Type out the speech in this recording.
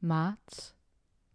Mats.